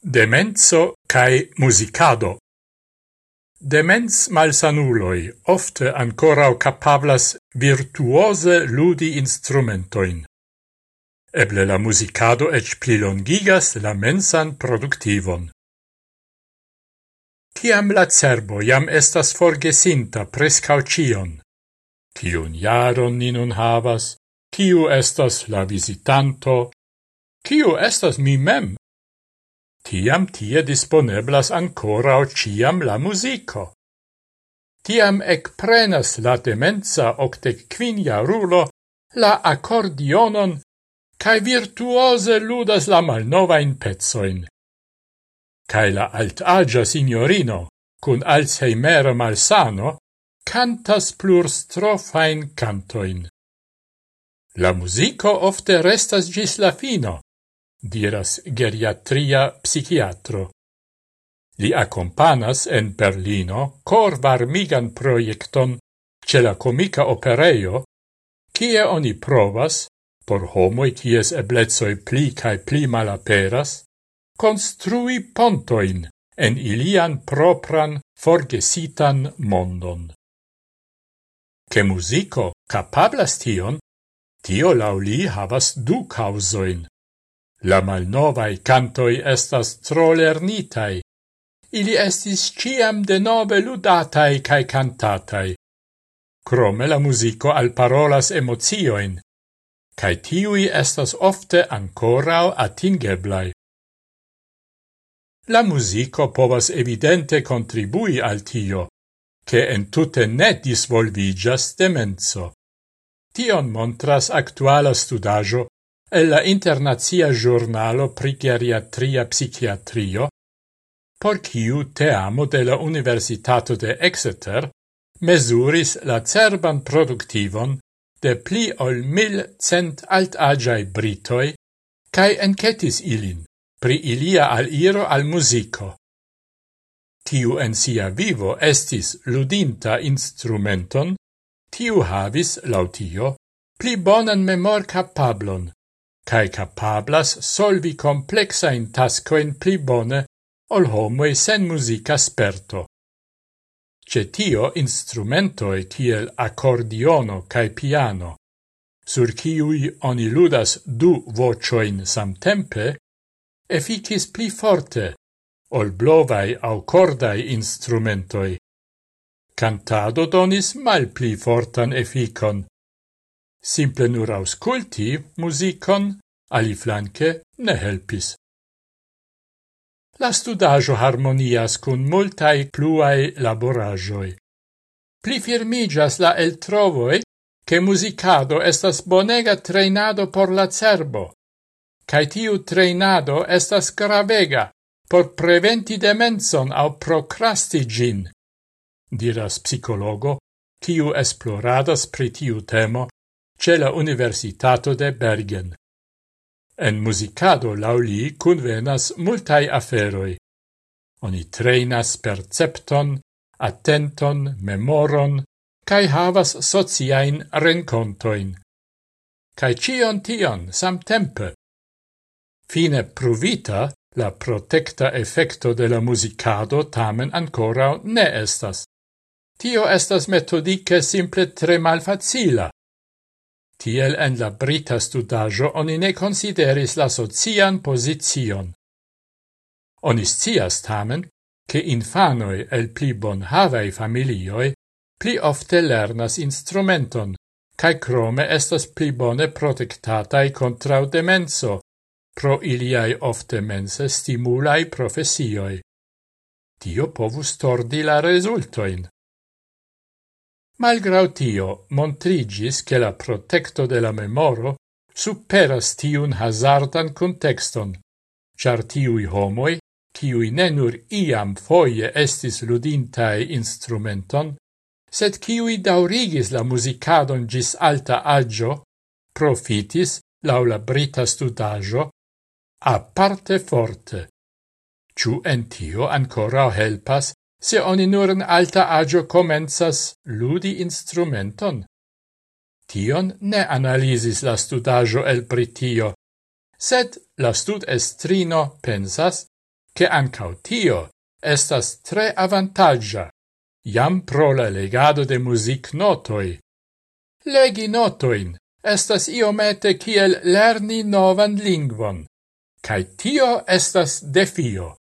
Demenso cae musicado. Demens malsanuloi ofte ancorau capablas virtuose ludi instrumentoin. Eble la musicado ec plilongigas la mensan productivon. Ciam la cerbo jam estas forgesinta prescau cion, cion jaron ni nun havas, ciu estas la visitanto, ciu estas mi mem, tiam tie disponeblas ancora o ciam la musico. Tiam ec prenas la demenza octec quinia rulo la accordionon cae virtuose ludas la malnova in pezzoin. Cae la altagia signorino, cun Alzheimer malsano, cantas plur strofain cantoin. La musico ofte restas gis la fino, diras geriatria psichiatro. Li accompanas en Berlino cor varmigan proiecton ce la comica opereio, cie oni provas, por homoi cies eblezoi pli cae pli malaperas, construi pontoin en ilian propran forgesitan mondon. Che musico capablas tion, tio lauli havas du causoin. La malnovai cantoi estas tro lernitai. Ili estis ciam de nove ludatai cae cantatai. Crome la musico alparolas emozioin, cae tiui estas ofte ancorau atingeblai. La musico povas evidente contribui al tio, che entute ne disvolvigas demenso. Tion montras actuala studajo el la internazia giornalo pri geriatria psichiatrio, por kiu teamo de la Universitato de Exeter mesuris la cerban produktivon de pli ol mil cent altagiai britoi, cae encetis ilin pri ilia aliro al musico. Tiu en sia vivo estis ludinta instrumenton, tiu havis, lautio, pli bonan memor capablon, cae capablas solvi complexain tascoen pli bone ol homoe sen musica sperto. Cetio instrumentoe kiel accordiono cae piano, sur ciui oni ludas du vocioin samtempe, efficis pli forte, ol blovai au cordai instrumentoi. Cantado donis mal pli fortan efficon, Simple nur ausculti musicon, ali flanque ne helpis. La studajo harmonias cun multae pluae laborajoi. Pli firmigas la eltrovoi che musicado estas bonega treinado por la cerbo, cae tiu treinado estas gravega por preventi demenson au procrasti gin, diras psicologo, kiu esploradas pri tiu temo ce la Universitato de Bergen. En musicado lauli convenas multai aferoi. Oni trainas percepton, attenton, memoron, cae havas sociain rencontoin. Cae cion tion samtempe. Fine pruvita, la protecta effecto de la musicado tamen ancora ne estas. Tio estas metodice simple tre malfacila. Tiel en la brita studajo oni ne consideris la socian position. Oni scias tamen, che infanoi el pli bonhavei familioi pli ofte lernas instrumenton, cae crome estas pli bone protectatai contrau demenso, pro iliai ofte mense stimulai professioi. Tio povus tordi la resultoin. Malgrau tio, montrigis che la protecto de la memoro superas tiun hazardan contexton, char tiui homoi, kiui nenur iam foie estis ludintae instrumenton, sed kiui daurigis la musicadon gis alta agio, profitis, laula brita studajo, a parte forte. Ciu en tio ancora helpas se oni nur in alta agio comenzas ludi instrumenton. Tion ne analisis la studajo el pritio, sed la stud estrino pensas che ancau tio estas tre avantaggia, jam pro la legado de music notoi. Legi notoin estas iomete kiel lerni novan lingvon, cae tio estas defio.